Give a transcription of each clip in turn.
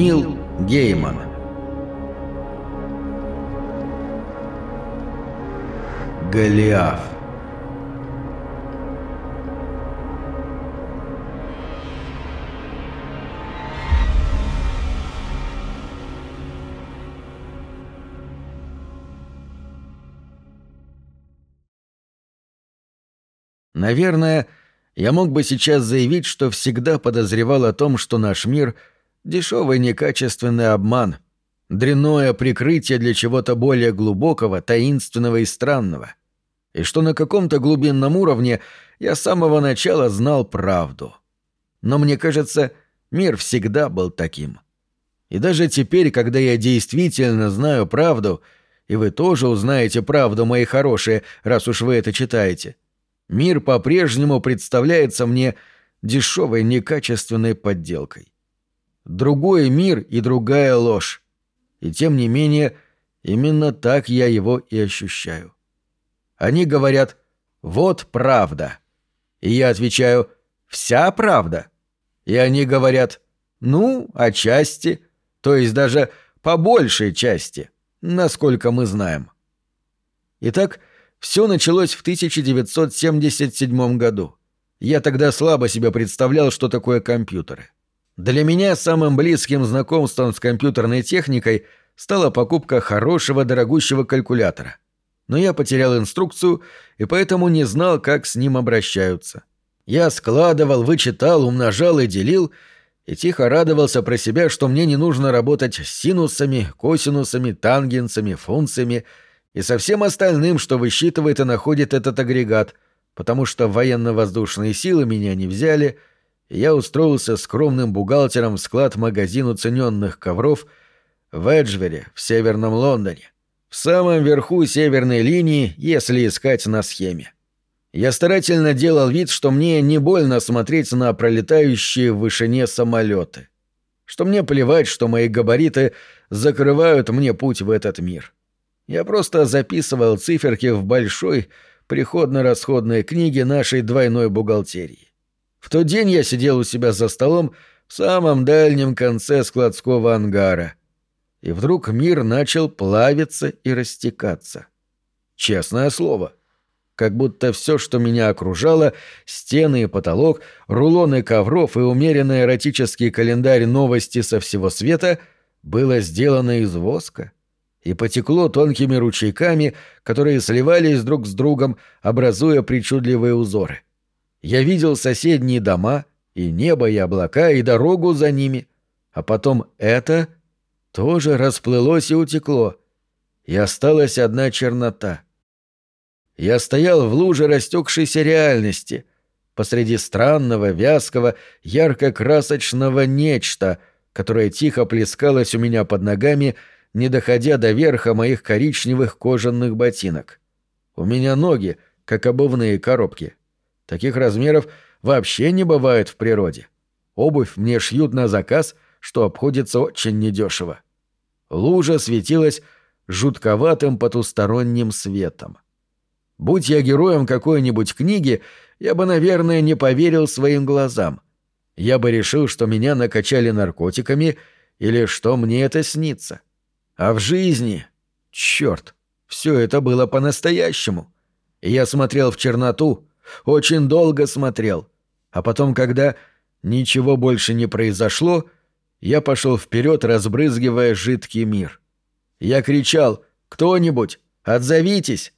Нил Гейман. Голиаф. Наверное, я мог бы сейчас заявить, что всегда подозревал о том, что наш мир — дешевый некачественный обман, дрянное прикрытие для чего-то более глубокого, таинственного и странного, и что на каком-то глубинном уровне я с самого начала знал правду. Но мне кажется, мир всегда был таким. И даже теперь, когда я действительно знаю правду, и вы тоже узнаете правду, мои хорошие, раз уж вы это читаете — мир по-прежнему представляется мне дешевой некачественной подделкой. Другой мир и другая ложь. И тем не менее, именно так я его и ощущаю. Они говорят «Вот правда». И я отвечаю «Вся правда». И они говорят «Ну, отчасти», то есть даже по большей части, насколько мы знаем. Итак, все началось в 1977 году. Я тогда слабо себе представлял, что такое компьютеры. Для меня самым близким знакомством с компьютерной техникой стала покупка хорошего дорогущего калькулятора. Но я потерял инструкцию и поэтому не знал, как с ним обращаются. Я складывал, вычитал, умножал и делил, и тихо радовался про себя, что мне не нужно работать с синусами, косинусами, тангенсами, функциями, и со всем остальным, что высчитывает и находит этот агрегат, потому что военно-воздушные силы меня не взяли, я устроился скромным бухгалтером в склад-магазин уцененных ковров в Эджвере, в Северном Лондоне, в самом верху северной линии, если искать на схеме. Я старательно делал вид, что мне не больно смотреть на пролетающие в вышине самолеты, что мне плевать, что мои габариты закрывают мне путь в этот мир. — я просто записывал циферки в большой приходно-расходной книге нашей двойной бухгалтерии. В тот день я сидел у себя за столом в самом дальнем конце складского ангара. И вдруг мир начал плавиться и растекаться. Честное слово. Как будто все, что меня окружало, стены и потолок, рулоны ковров и умеренный эротический календарь новости со всего света, было сделано из воска — и потекло тонкими ручейками, которые сливались друг с другом, образуя причудливые узоры. Я видел соседние дома, и небо, и облака, и дорогу за ними. А потом это тоже расплылось и утекло, и осталась одна чернота. Я стоял в луже растекшейся реальности, посреди странного, вязкого, ярко-красочного нечто, которое тихо плескалось у меня под ногами — не доходя до верха моих коричневых кожаных ботинок. У меня ноги, как обувные коробки. Таких размеров вообще не бывает в природе. Обувь мне шьют на заказ, что обходится очень недешево. Лужа светилась жутковатым потусторонним светом. Будь я героем какой-нибудь книги, я бы, наверное, не поверил своим глазам. Я бы решил, что меня накачали наркотиками или что мне это снится. — а в жизни... Черт, все это было по-настоящему. я смотрел в черноту, очень долго смотрел. А потом, когда ничего больше не произошло, я пошел вперед, разбрызгивая жидкий мир. Я кричал «Кто-нибудь, отзовитесь!»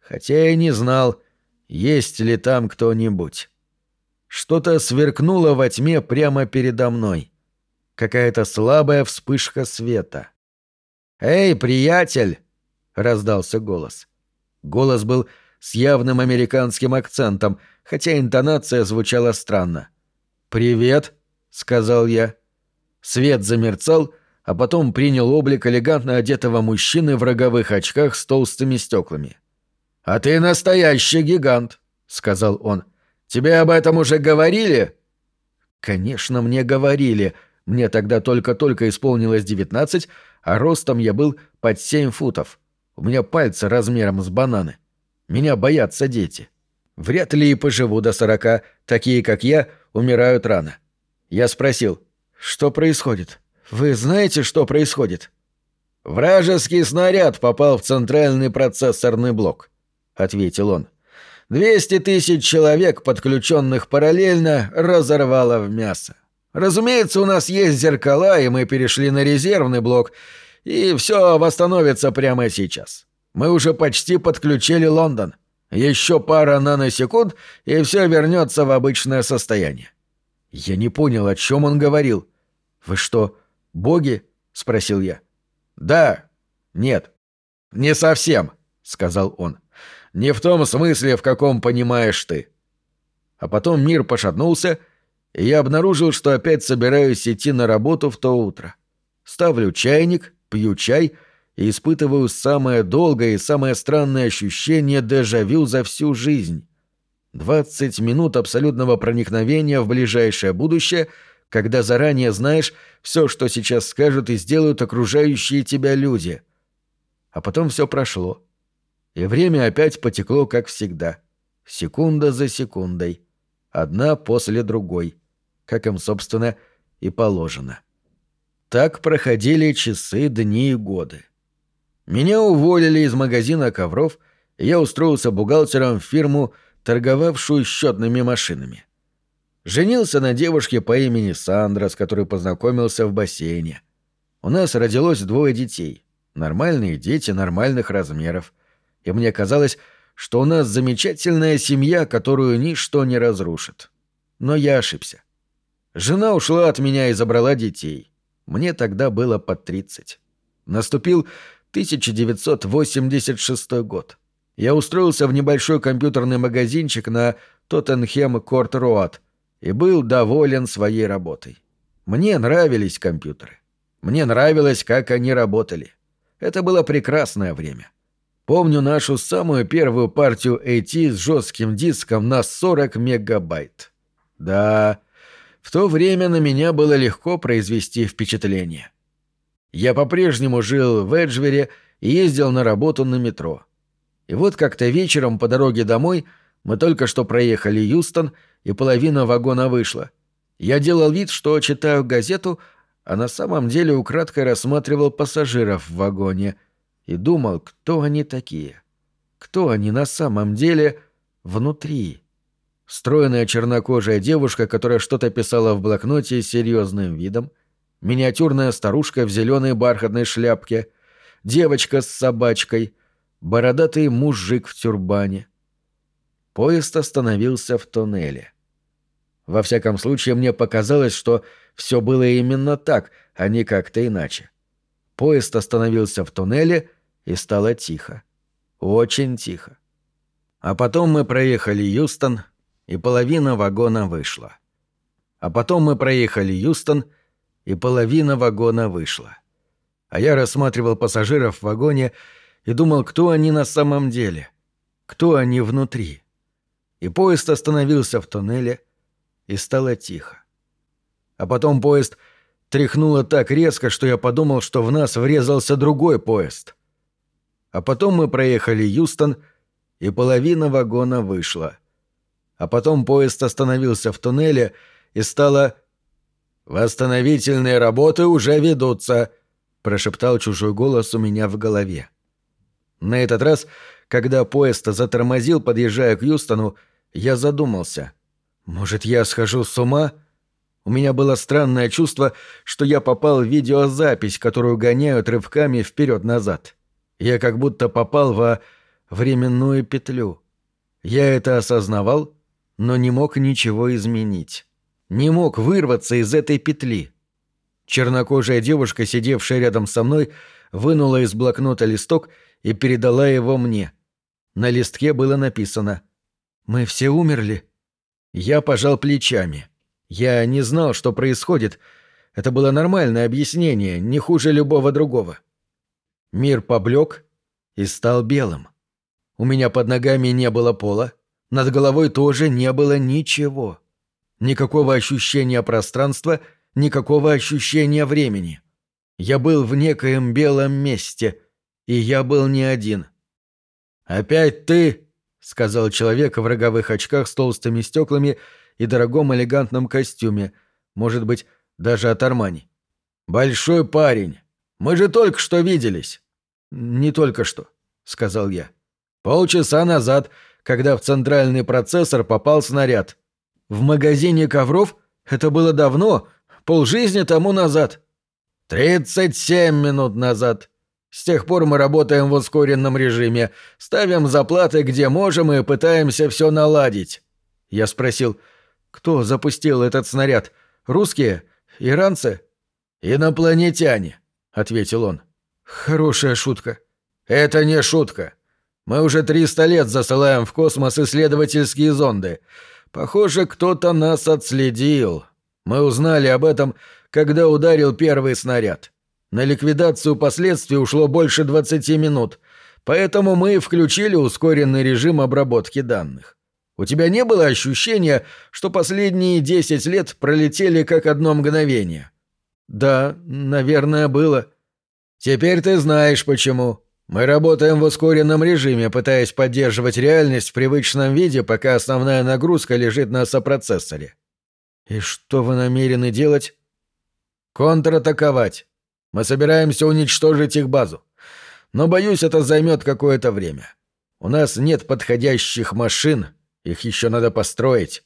Хотя я не знал, есть ли там кто-нибудь. Что-то сверкнуло во тьме прямо передо мной. Какая-то слабая вспышка света. «Эй, приятель!» — раздался голос. Голос был с явным американским акцентом, хотя интонация звучала странно. «Привет!» — сказал я. Свет замерцал, а потом принял облик элегантно одетого мужчины в роговых очках с толстыми стеклами. «А ты настоящий гигант!» — сказал он. «Тебе об этом уже говорили?» «Конечно, мне говорили. Мне тогда только-только исполнилось девятнадцать, а ростом я был под семь футов. У меня пальцы размером с бананы. Меня боятся дети. Вряд ли и поживу до сорока, такие, как я, умирают рано. Я спросил, что происходит? Вы знаете, что происходит?» «Вражеский снаряд попал в центральный процессорный блок», — ответил он. «Двести тысяч человек, подключенных параллельно, разорвало в мясо. Разумеется, у нас есть зеркала, и мы перешли на резервный блок, и все восстановится прямо сейчас. Мы уже почти подключили Лондон. Еще пара наносекунд, и все вернется в обычное состояние». Я не понял, о чем он говорил. «Вы что, боги?» — спросил я. «Да. Нет. Не совсем», — сказал он. «Не в том смысле, в каком понимаешь ты». А потом мир пошатнулся, и я обнаружил, что опять собираюсь идти на работу в то утро. Ставлю чайник, пью чай и испытываю самое долгое и самое странное ощущение дежавю за всю жизнь. Двадцать минут абсолютного проникновения в ближайшее будущее — когда заранее знаешь все, что сейчас скажут и сделают окружающие тебя люди. А потом все прошло. И время опять потекло, как всегда. Секунда за секундой. Одна после другой. Как им, собственно, и положено. Так проходили часы, дни и годы. Меня уволили из магазина ковров, и я устроился бухгалтером в фирму, торговавшую счетными машинами. Женился на девушке по имени Сандра, с которой познакомился в бассейне. У нас родилось двое детей. Нормальные дети нормальных размеров. И мне казалось, что у нас замечательная семья, которую ничто не разрушит. Но я ошибся. Жена ушла от меня и забрала детей. Мне тогда было под 30. Наступил 1986 год. Я устроился в небольшой компьютерный магазинчик на Тоттенхем-Корт-Роад, и был доволен своей работой. Мне нравились компьютеры. Мне нравилось, как они работали. Это было прекрасное время. Помню нашу самую первую партию AT с жестким диском на 40 мегабайт. Да, в то время на меня было легко произвести впечатление. Я по-прежнему жил в Эджвере и ездил на работу на метро. И вот как-то вечером по дороге домой мы только что проехали Юстон — и половина вагона вышла. Я делал вид, что читаю газету, а на самом деле украдкой рассматривал пассажиров в вагоне и думал, кто они такие. Кто они на самом деле внутри. Стройная чернокожая девушка, которая что-то писала в блокноте с серьезным видом, миниатюрная старушка в зеленой бархатной шляпке, девочка с собачкой, бородатый мужик в тюрбане. Поезд остановился в тоннеле. Во всяком случае, мне показалось, что все было именно так, а не как-то иначе. Поезд остановился в туннеле, и стало тихо. Очень тихо. А потом мы проехали Юстон, и половина вагона вышла. А потом мы проехали Юстон, и половина вагона вышла. А я рассматривал пассажиров в вагоне и думал, кто они на самом деле, кто они внутри. И поезд остановился в туннеле, и стало тихо. А потом поезд тряхнуло так резко, что я подумал, что в нас врезался другой поезд. А потом мы проехали Юстон, и половина вагона вышла. А потом поезд остановился в туннеле, и стало... «Восстановительные работы уже ведутся», — прошептал чужой голос у меня в голове. На этот раз, когда поезд затормозил, подъезжая к Юстону, я задумался — может, я схожу с ума? У меня было странное чувство, что я попал в видеозапись, которую гоняют рывками вперед-назад. Я как будто попал во временную петлю. Я это осознавал, но не мог ничего изменить. Не мог вырваться из этой петли. Чернокожая девушка, сидевшая рядом со мной, вынула из блокнота листок и передала его мне. На листке было написано «Мы все умерли?» Я пожал плечами. Я не знал, что происходит. Это было нормальное объяснение, не хуже любого другого. Мир поблек и стал белым. У меня под ногами не было пола, над головой тоже не было ничего. Никакого ощущения пространства, никакого ощущения времени. Я был в некоем белом месте, и я был не один. «Опять ты?» — сказал человек в роговых очках с толстыми стеклами и дорогом элегантном костюме, может быть, даже от Армани. «Большой парень. Мы же только что виделись». «Не только что», — сказал я. «Полчаса назад, когда в центральный процессор попал снаряд». «В магазине ковров? Это было давно, полжизни тому назад». «Тридцать семь минут назад. С тех пор мы работаем в ускоренном режиме, ставим заплаты где можем и пытаемся все наладить». Я спросил, кто запустил этот снаряд? Русские? Иранцы?» «Инопланетяне», — ответил он. «Хорошая шутка». «Это не шутка. Мы уже 300 лет засылаем в космос исследовательские зонды. Похоже, кто-то нас отследил. Мы узнали об этом, когда ударил первый снаряд. На ликвидацию последствий ушло больше 20 минут, поэтому мы включили ускоренный режим обработки данных. У тебя не было ощущения, что последние 10 лет пролетели как одно мгновение? Да, наверное, было. Теперь ты знаешь почему. Мы работаем в ускоренном режиме, пытаясь поддерживать реальность в привычном виде, пока основная нагрузка лежит на сопроцессоре. И что вы намерены делать? Контратаковать. Мы собираемся уничтожить их базу. Но, боюсь, это займет какое-то время. У нас нет подходящих машин, их еще надо построить.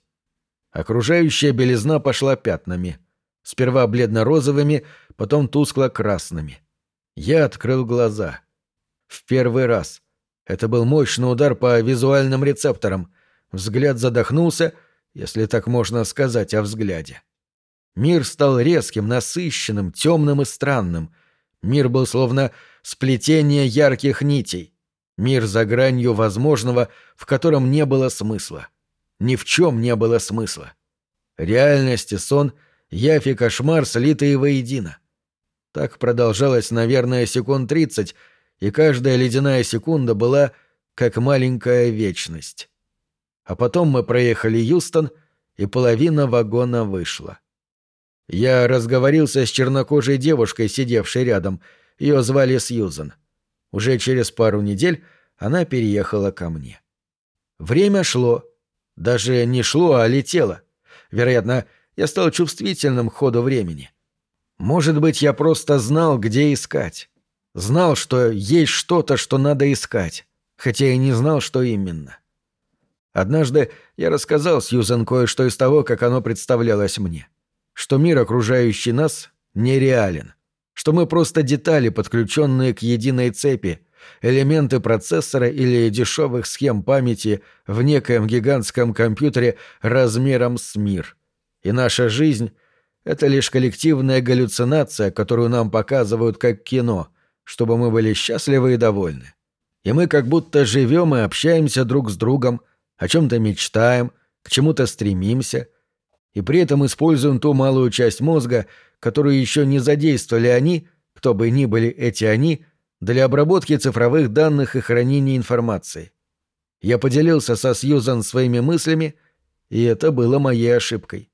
Окружающая белизна пошла пятнами. Сперва бледно-розовыми, потом тускло-красными. Я открыл глаза. В первый раз. Это был мощный удар по визуальным рецепторам. Взгляд задохнулся, если так можно сказать о взгляде. Мир стал резким, насыщенным, темным и странным. Мир был словно сплетение ярких нитей. Мир за гранью возможного, в котором не было смысла. Ни в чем не было смысла. Реальность и сон, явь и кошмар слитые воедино. Так продолжалось, наверное, секунд тридцать, и каждая ледяная секунда была как маленькая вечность. А потом мы проехали Юстон, и половина вагона вышла. Я разговорился с чернокожей девушкой, сидевшей рядом. Ее звали Сьюзан. — уже через пару недель она переехала ко мне. Время шло. Даже не шло, а летело. Вероятно, я стал чувствительным к ходу времени. Может быть, я просто знал, где искать. Знал, что есть что-то, что надо искать, хотя и не знал, что именно. Однажды я рассказал Сьюзен кое-что из того, как оно представлялось мне. Что мир, окружающий нас, нереален что мы просто детали, подключенные к единой цепи, элементы процессора или дешевых схем памяти в некоем гигантском компьютере размером с мир. И наша жизнь — это лишь коллективная галлюцинация, которую нам показывают как кино, чтобы мы были счастливы и довольны. И мы как будто живем и общаемся друг с другом, о чем-то мечтаем, к чему-то стремимся, и при этом используем ту малую часть мозга, которую еще не задействовали они, кто бы ни были эти они, для обработки цифровых данных и хранения информации. Я поделился со Сьюзан своими мыслями, и это было моей ошибкой.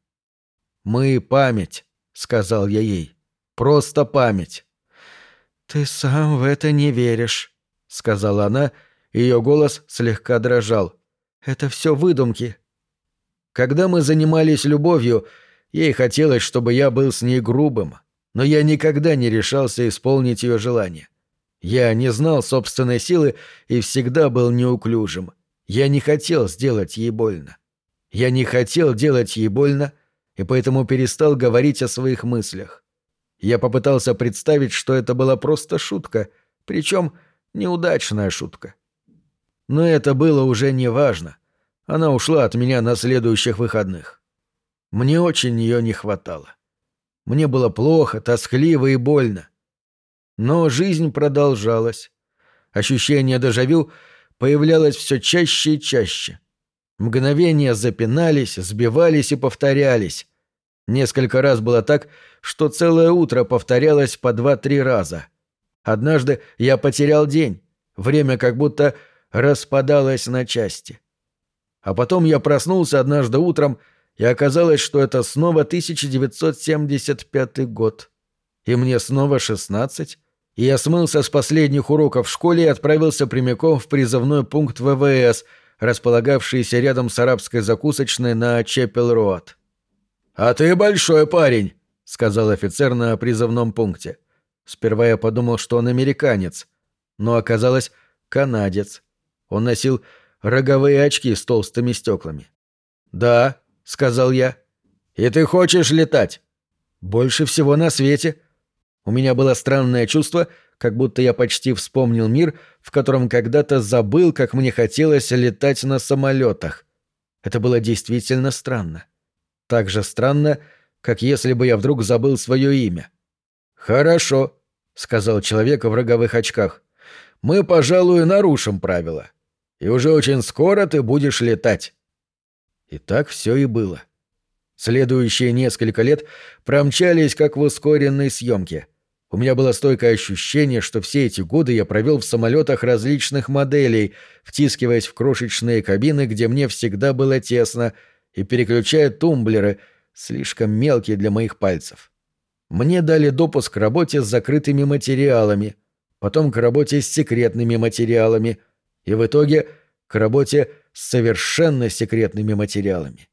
«Мы — память», — сказал я ей. «Просто память». «Ты сам в это не веришь», — сказала она, ее голос слегка дрожал. «Это все выдумки». Когда мы занимались любовью, Ей хотелось, чтобы я был с ней грубым, но я никогда не решался исполнить ее желание. Я не знал собственной силы и всегда был неуклюжим. Я не хотел сделать ей больно. Я не хотел делать ей больно, и поэтому перестал говорить о своих мыслях. Я попытался представить, что это была просто шутка, причем неудачная шутка. Но это было уже не важно. Она ушла от меня на следующих выходных. Мне очень ее не хватало. Мне было плохо, тоскливо и больно. Но жизнь продолжалась. Ощущение дежавю появлялось все чаще и чаще. Мгновения запинались, сбивались и повторялись. Несколько раз было так, что целое утро повторялось по два-три раза. Однажды я потерял день, время как будто распадалось на части. А потом я проснулся однажды утром и оказалось, что это снова 1975 год. И мне снова 16, и я смылся с последних уроков в школе и отправился прямиком в призывной пункт ВВС, располагавшийся рядом с арабской закусочной на Чеппел-Роад. «А ты большой парень», — сказал офицер на призывном пункте. Сперва я подумал, что он американец, но оказалось канадец. Он носил роговые очки с толстыми стеклами. «Да», — сказал я. «И ты хочешь летать?» «Больше всего на свете». У меня было странное чувство, как будто я почти вспомнил мир, в котором когда-то забыл, как мне хотелось летать на самолетах. Это было действительно странно. Так же странно, как если бы я вдруг забыл свое имя. «Хорошо», — сказал человек в роговых очках. «Мы, пожалуй, нарушим правила. И уже очень скоро ты будешь летать». И так все и было. Следующие несколько лет промчались как в ускоренной съемке. У меня было стойкое ощущение, что все эти годы я провел в самолетах различных моделей, втискиваясь в крошечные кабины, где мне всегда было тесно, и переключая тумблеры, слишком мелкие для моих пальцев. Мне дали допуск к работе с закрытыми материалами, потом к работе с секретными материалами и в итоге к работе с совершенно секретными материалами.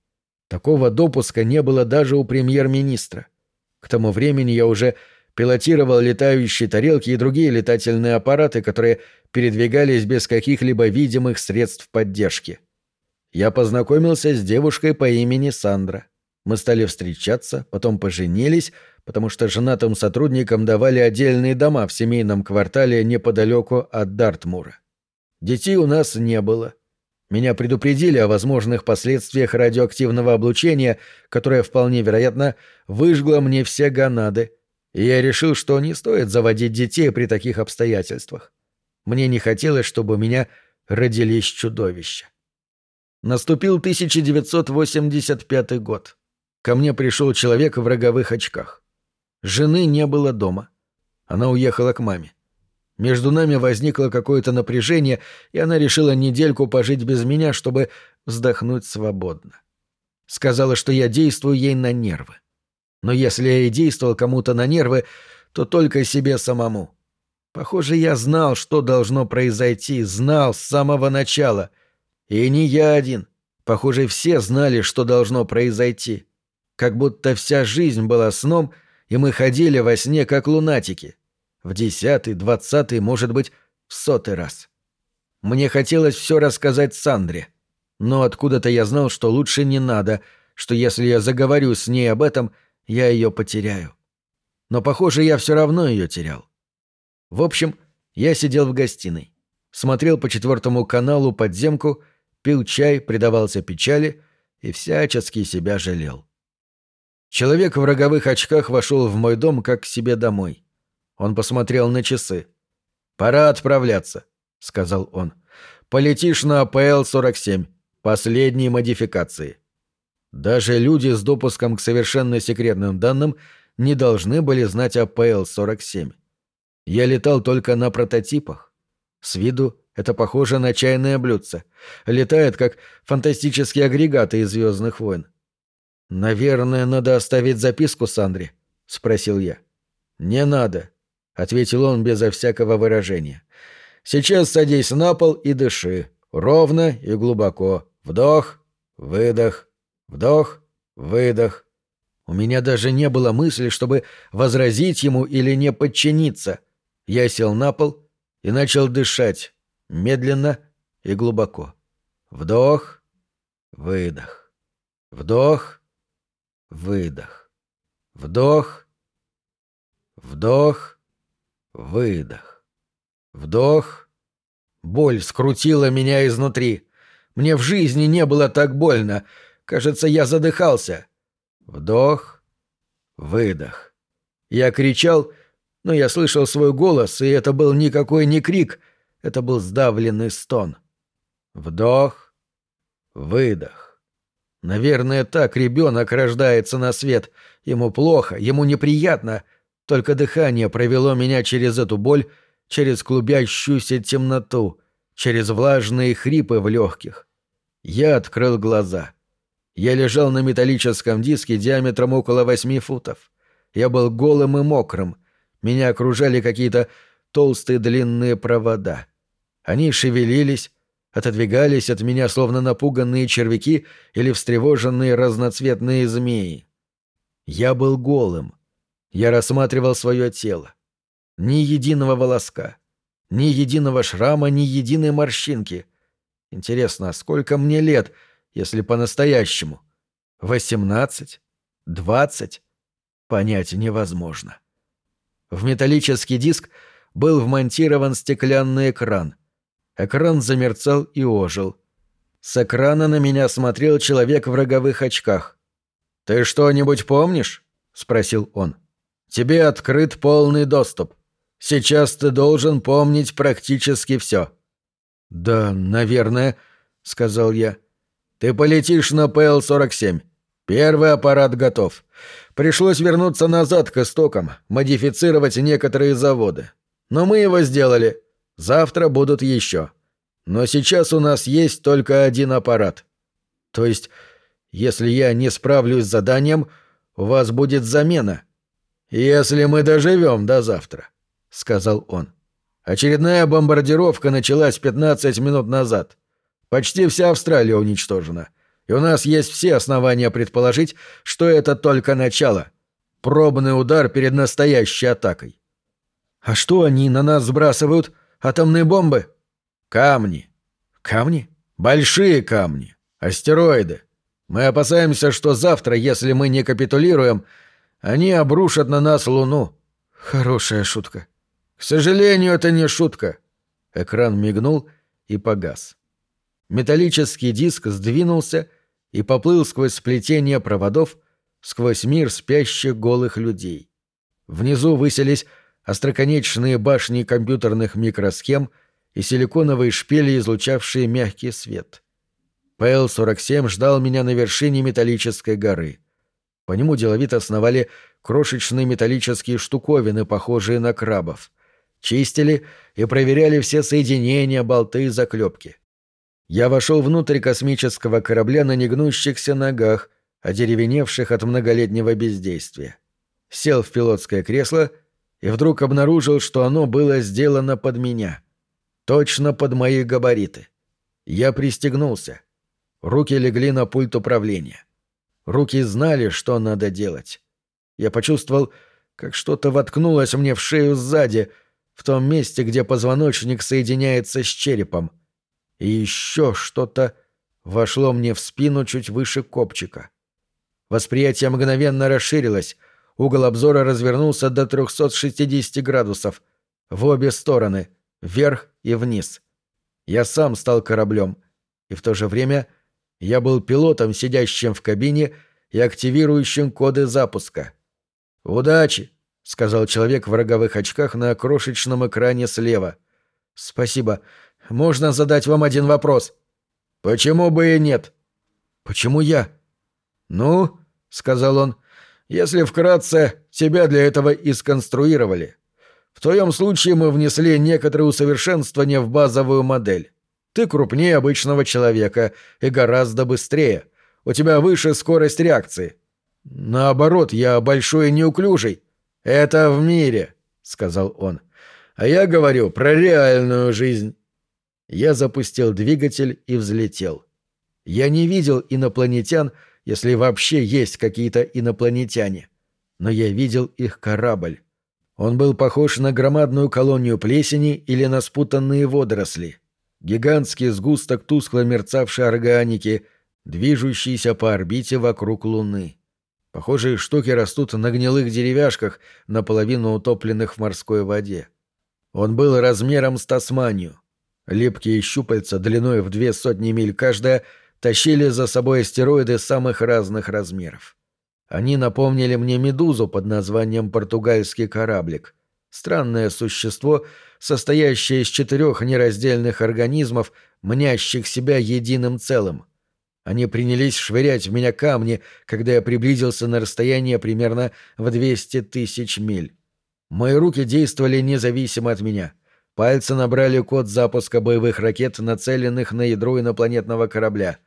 Такого допуска не было даже у премьер-министра. К тому времени я уже пилотировал летающие тарелки и другие летательные аппараты, которые передвигались без каких-либо видимых средств поддержки. Я познакомился с девушкой по имени Сандра. Мы стали встречаться, потом поженились, потому что женатым сотрудникам давали отдельные дома в семейном квартале неподалеку от Дартмура. Детей у нас не было. Меня предупредили о возможных последствиях радиоактивного облучения, которое вполне вероятно выжгло мне все гонады, и я решил, что не стоит заводить детей при таких обстоятельствах. Мне не хотелось, чтобы у меня родились чудовища. Наступил 1985 год. Ко мне пришел человек в роговых очках. Жены не было дома. Она уехала к маме. Между нами возникло какое-то напряжение, и она решила недельку пожить без меня, чтобы вздохнуть свободно. Сказала, что я действую ей на нервы. Но если я и действовал кому-то на нервы, то только себе самому. Похоже, я знал, что должно произойти, знал с самого начала. И не я один. Похоже, все знали, что должно произойти. Как будто вся жизнь была сном, и мы ходили во сне, как лунатики. В десятый, двадцатый, может быть, в сотый раз. Мне хотелось все рассказать Сандре. Но откуда-то я знал, что лучше не надо, что если я заговорю с ней об этом, я ее потеряю. Но, похоже, я все равно ее терял. В общем, я сидел в гостиной, смотрел по четвертому каналу подземку, пил чай, предавался печали и всячески себя жалел. Человек в роговых очках вошел в мой дом как к себе домой. Он посмотрел на часы. «Пора отправляться», — сказал он. «Полетишь на АПЛ-47, последней модификации». Даже люди с допуском к совершенно секретным данным не должны были знать о ПЛ-47. Я летал только на прототипах. С виду это похоже на чайное блюдце. Летает, как фантастические агрегаты из «Звездных войн». «Наверное, надо оставить записку Сандре?» — спросил я. «Не надо», — ответил он безо всякого выражения. «Сейчас садись на пол и дыши. Ровно и глубоко. Вдох, выдох, вдох, выдох». У меня даже не было мысли, чтобы возразить ему или не подчиниться. Я сел на пол и начал дышать медленно и глубоко. Вдох, выдох. Вдох, выдох. Вдох, вдох, выдох. Вдох. Боль скрутила меня изнутри. Мне в жизни не было так больно. Кажется, я задыхался. Вдох, выдох. Я кричал, но я слышал свой голос, и это был никакой не крик, это был сдавленный стон. Вдох, выдох. Наверное, так ребенок рождается на свет. Ему плохо, ему неприятно. Только дыхание провело меня через эту боль, через клубящуюся темноту, через влажные хрипы в легких. Я открыл глаза. Я лежал на металлическом диске диаметром около восьми футов. Я был голым и мокрым. Меня окружали какие-то толстые длинные провода. Они шевелились, отодвигались от меня словно напуганные червяки или встревоженные разноцветные змеи. Я был голым, Я рассматривал свое тело. Ни единого волоска, ни единого шрама, ни единой морщинки. Интересно, сколько мне лет, если по-настоящему? Восемнадцать? Двадцать? Понять невозможно. В металлический диск был вмонтирован стеклянный экран. Экран замерцал и ожил. С экрана на меня смотрел человек в роговых очках. «Ты что-нибудь помнишь?» — спросил он. «Тебе открыт полный доступ. Сейчас ты должен помнить практически все». «Да, наверное», — сказал я. «Ты полетишь на ПЛ-47. Первый аппарат готов. Пришлось вернуться назад к истокам, модифицировать некоторые заводы. Но мы его сделали. Завтра будут еще. Но сейчас у нас есть только один аппарат. То есть, если я не справлюсь с заданием, у вас будет замена. Если мы доживем до завтра, — сказал он. Очередная бомбардировка началась 15 минут назад. Почти вся Австралия уничтожена. И у нас есть все основания предположить, что это только начало. Пробный удар перед настоящей атакой. А что они на нас сбрасывают? Атомные бомбы? Камни. Камни? Большие камни. Астероиды. Мы опасаемся, что завтра, если мы не капитулируем, они обрушат на нас Луну. Хорошая шутка. К сожалению, это не шутка. Экран мигнул и погас. Металлический диск сдвинулся и поплыл сквозь сплетение проводов, сквозь мир спящих голых людей. Внизу высились остроконечные башни компьютерных микросхем и силиконовые шпили, излучавшие мягкий свет. ПЛ-47 ждал меня на вершине металлической горы. По нему деловито сновали крошечные металлические штуковины, похожие на крабов. Чистили и проверяли все соединения, болты и заклепки. Я вошел внутрь космического корабля на негнущихся ногах, одеревеневших от многолетнего бездействия. Сел в пилотское кресло и вдруг обнаружил, что оно было сделано под меня. Точно под мои габариты. Я пристегнулся. Руки легли на пульт управления. Руки знали, что надо делать. Я почувствовал, как что-то воткнулось мне в шею сзади, в том месте, где позвоночник соединяется с черепом. И еще что-то вошло мне в спину чуть выше копчика. Восприятие мгновенно расширилось, угол обзора развернулся до 360 градусов, в обе стороны, вверх и вниз. Я сам стал кораблем, и в то же время — я был пилотом, сидящим в кабине и активирующим коды запуска. «Удачи!» — сказал человек в роговых очках на крошечном экране слева. «Спасибо. Можно задать вам один вопрос?» «Почему бы и нет?» «Почему я?» «Ну», — сказал он, — «если вкратце, тебя для этого и сконструировали. В твоем случае мы внесли некоторые усовершенствования в базовую модель. Ты крупнее обычного человека и гораздо быстрее. У тебя выше скорость реакции. Наоборот, я большой и неуклюжий. Это в мире, сказал он. А я говорю про реальную жизнь. Я запустил двигатель и взлетел. Я не видел инопланетян, если вообще есть какие-то инопланетяне. Но я видел их корабль. Он был похож на громадную колонию плесени или на спутанные водоросли гигантский сгусток тускло мерцавшей органики, движущийся по орбите вокруг Луны. Похожие штуки растут на гнилых деревяшках, наполовину утопленных в морской воде. Он был размером с Тасманию. Липкие щупальца длиной в две сотни миль каждая тащили за собой астероиды самых разных размеров. Они напомнили мне медузу под названием «португальский кораблик». Странное существо — состоящая из четырех нераздельных организмов, мнящих себя единым целым. Они принялись швырять в меня камни, когда я приблизился на расстояние примерно в 200 тысяч миль. Мои руки действовали независимо от меня. Пальцы набрали код запуска боевых ракет, нацеленных на ядро инопланетного корабля.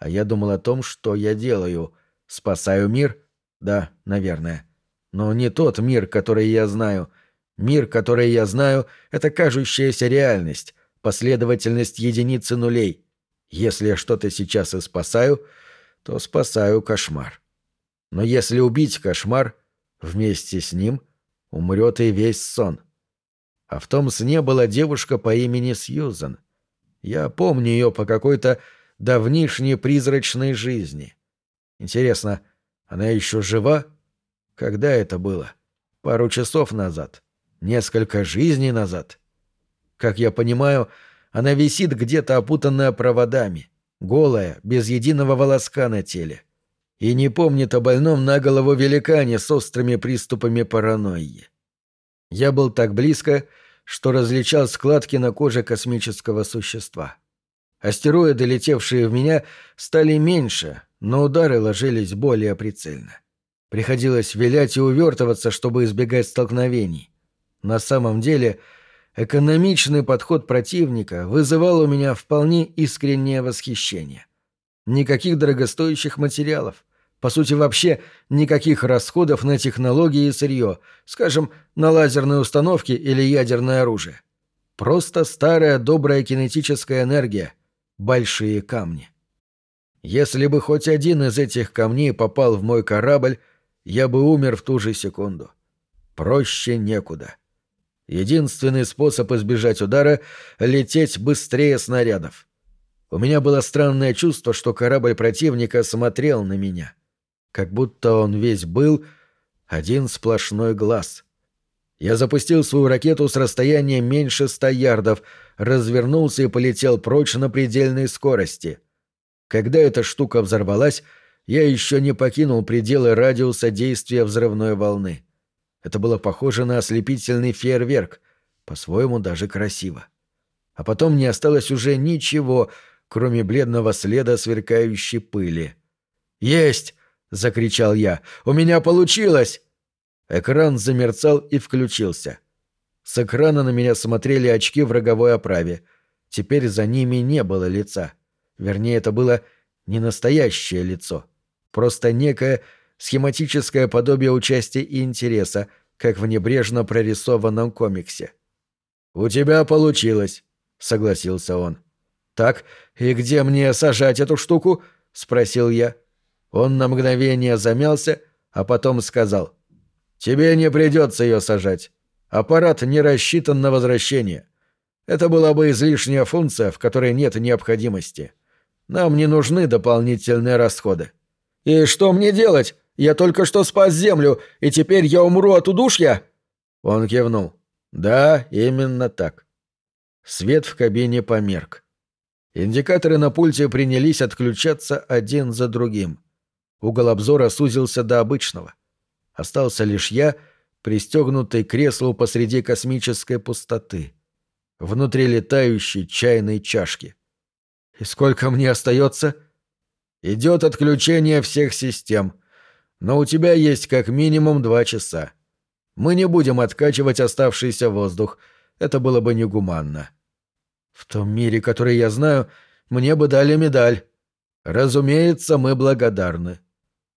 А я думал о том, что я делаю. Спасаю мир? Да, наверное. Но не тот мир, который я знаю — Мир, который я знаю, — это кажущаяся реальность, последовательность единицы нулей. Если я что-то сейчас и спасаю, то спасаю кошмар. Но если убить кошмар, Вместе с ним умрет и весь сон. А в том сне была девушка по имени Сьюзан. Я помню ее по какой-то давнишней призрачной жизни. Интересно, она еще жива? Когда это было? Пару часов назад? Несколько жизней назад? Как я понимаю, она висит где-то опутанная проводами, голая, без единого волоска на теле. И не помнит о больном на голову великане с острыми приступами паранойи. Я был так близко, что различал складки на коже космического существа. Астероиды, летевшие в меня, стали меньше, но удары ложились более прицельно. Приходилось вилять и увертываться, чтобы избегать столкновений. На самом деле, экономичный подход противника вызывал у меня вполне искреннее восхищение. Никаких дорогостоящих материалов. По сути, вообще никаких расходов на технологии и сырье, скажем, на лазерные установки или ядерное оружие. Просто старая добрая кинетическая энергия, большие камни. Если бы хоть один из этих камней попал в мой корабль, я бы умер в ту же секунду. Проще некуда. Единственный способ избежать удара — лететь быстрее снарядов. У меня было странное чувство, что корабль противника смотрел на меня. Как будто он весь был один сплошной глаз. Я запустил свою ракету с расстояния меньше ста ярдов, развернулся и полетел прочь на предельной скорости. Когда эта штука взорвалась, я еще не покинул пределы радиуса действия взрывной волны. Это было похоже на ослепительный фейерверк, по-своему даже красиво. А потом не осталось уже ничего, кроме бледного следа сверкающей пыли. «Есть!» — закричал я. «У меня получилось!» Экран замерцал и включился. С экрана на меня смотрели очки в роговой оправе. Теперь за ними не было лица. Вернее, это было не настоящее лицо. Просто некое схематическое подобие участия и интереса, как в небрежно прорисованном комиксе. «У тебя получилось», — согласился он. «Так, и где мне сажать эту штуку?» — спросил я. Он на мгновение замялся, а потом сказал. «Тебе не придется ее сажать. Аппарат не рассчитан на возвращение. Это была бы излишняя функция, в которой нет необходимости. Нам не нужны дополнительные расходы». «И что мне делать? Я только что спас Землю, и теперь я умру от удушья?» Он кивнул. «Да, именно так». Свет в кабине померк. Индикаторы на пульте принялись отключаться один за другим. Угол обзора сузился до обычного. Остался лишь я, пристегнутый к креслу посреди космической пустоты. Внутри летающей чайной чашки. «И сколько мне остается?» «Идет отключение всех систем. Но у тебя есть как минимум два часа. Мы не будем откачивать оставшийся воздух. Это было бы негуманно». «В том мире, который я знаю, мне бы дали медаль». «Разумеется, мы благодарны».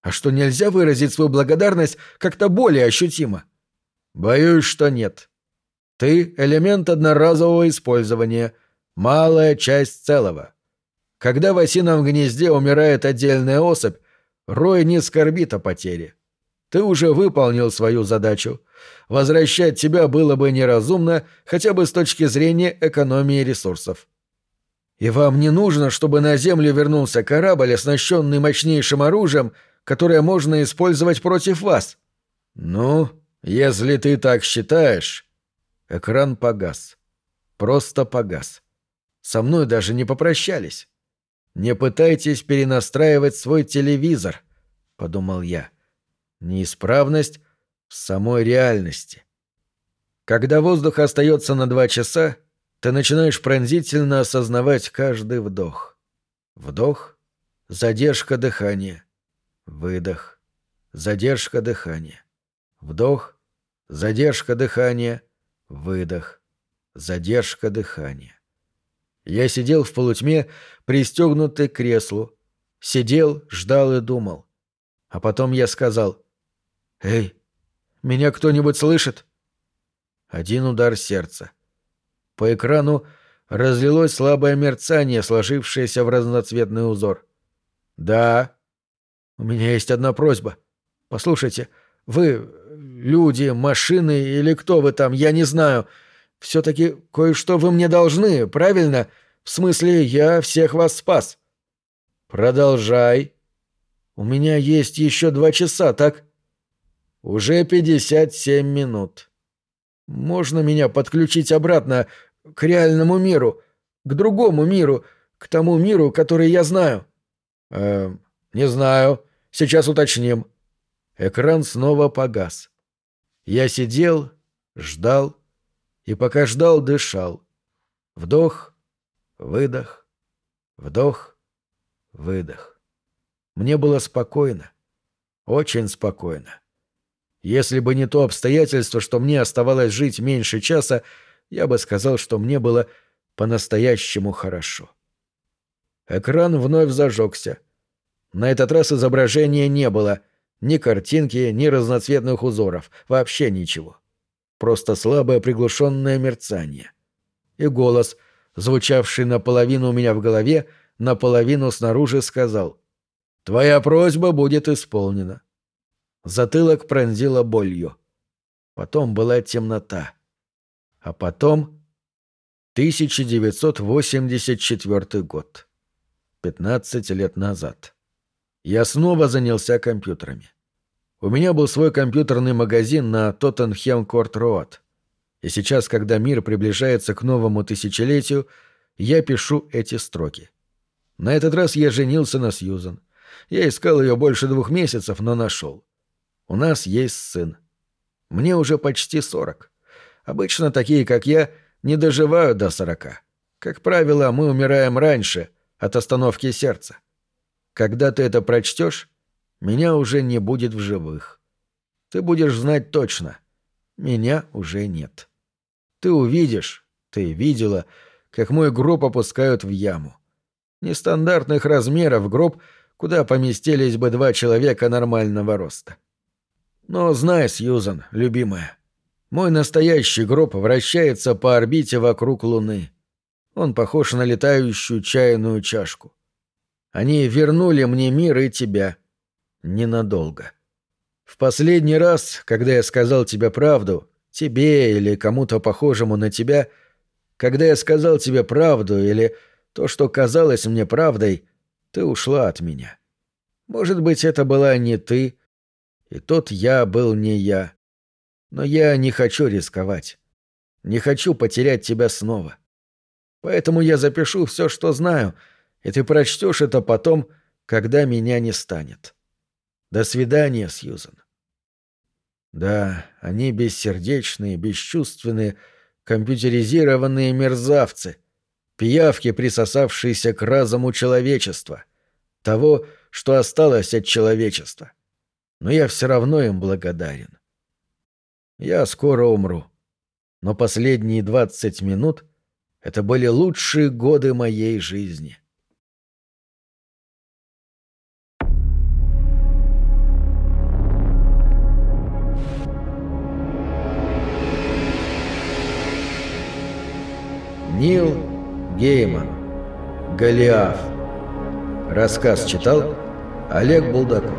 А что, нельзя выразить свою благодарность как-то более ощутимо? Боюсь, что нет. Ты — элемент одноразового использования, малая часть целого. Когда в осином гнезде умирает отдельная особь, Рой не скорбит о потере. Ты уже выполнил свою задачу. Возвращать тебя было бы неразумно, хотя бы с точки зрения экономии ресурсов. И вам не нужно, чтобы на Землю вернулся корабль, оснащенный мощнейшим оружием, которое можно использовать против вас. Ну, если ты так считаешь... Экран погас. Просто погас. Со мной даже не попрощались. Не пытайтесь перенастраивать свой телевизор, подумал я. Неисправность в самой реальности. Когда воздух остается на два часа, ты начинаешь пронзительно осознавать каждый вдох. Вдох, задержка дыхания, Выдох. Задержка дыхания. Вдох. Задержка дыхания. Выдох. Задержка дыхания. Я сидел в полутьме, пристегнутый к креслу. Сидел, ждал и думал. А потом я сказал. «Эй, меня кто-нибудь слышит?» Один удар сердца. По экрану разлилось слабое мерцание, сложившееся в разноцветный узор. «Да», «У меня есть одна просьба. Послушайте, вы... люди, машины или кто вы там, я не знаю. Все-таки кое-что вы мне должны, правильно? В смысле, я всех вас спас». «Продолжай». «У меня есть еще два часа, так?» «Уже пятьдесят семь минут». «Можно меня подключить обратно к реальному миру, к другому миру, к тому миру, который я знаю?» «Эм, не знаю. Сейчас уточним». Экран снова погас. Я сидел, ждал, и пока ждал, дышал. Вдох, выдох, вдох, выдох. Мне было спокойно, очень спокойно. Если бы не то обстоятельство, что мне оставалось жить меньше часа, я бы сказал, что мне было по-настоящему хорошо. Экран вновь зажегся. На этот раз изображения не было — ни картинки, ни разноцветных узоров, вообще ничего. Просто слабое приглушенное мерцание. И голос, звучавший наполовину у меня в голове, наполовину снаружи, сказал «Твоя просьба будет исполнена». Затылок пронзила болью. Потом была темнота. А потом... 1984 год. 15 лет назад. Я снова занялся компьютерами. У меня был свой компьютерный магазин на Тоттенхем-Корт-Роад. И сейчас, когда мир приближается к новому тысячелетию, я пишу эти строки. На этот раз я женился на Сьюзан. Я искал ее больше двух месяцев, но нашел. У нас есть сын. Мне уже почти сорок. Обычно такие, как я, не доживают до сорока. Как правило, мы умираем раньше, от остановки сердца. Когда ты это прочтешь, меня уже не будет в живых. Ты будешь знать точно. Меня уже нет. Ты увидишь, ты видела, как мой гроб опускают в яму. Нестандартных размеров гроб, куда поместились бы два человека нормального роста. Но знай, Сьюзан, любимая, мой настоящий гроб вращается по орбите вокруг Луны. Он похож на летающую чайную чашку. Они вернули мне мир и тебя — ненадолго. В последний раз, когда я сказал тебе правду, тебе или кому-то похожему на тебя, когда я сказал тебе правду или то, что казалось мне правдой, ты ушла от меня. Может быть, это была не ты, и тот я был не я. Но я не хочу рисковать. Не хочу потерять тебя снова. Поэтому я запишу все, что знаю, и ты прочтешь это потом, когда меня не станет. До свидания, Сьюзан. Да, они бессердечные, бесчувственные, компьютеризированные мерзавцы, пиявки, присосавшиеся к разуму человечества, того, что осталось от человечества. Но я все равно им благодарен. Я скоро умру. Но последние двадцать минут — это были лучшие годы моей жизни. Нил Гейман. Голиаф. Рассказ читал Олег Булдаков.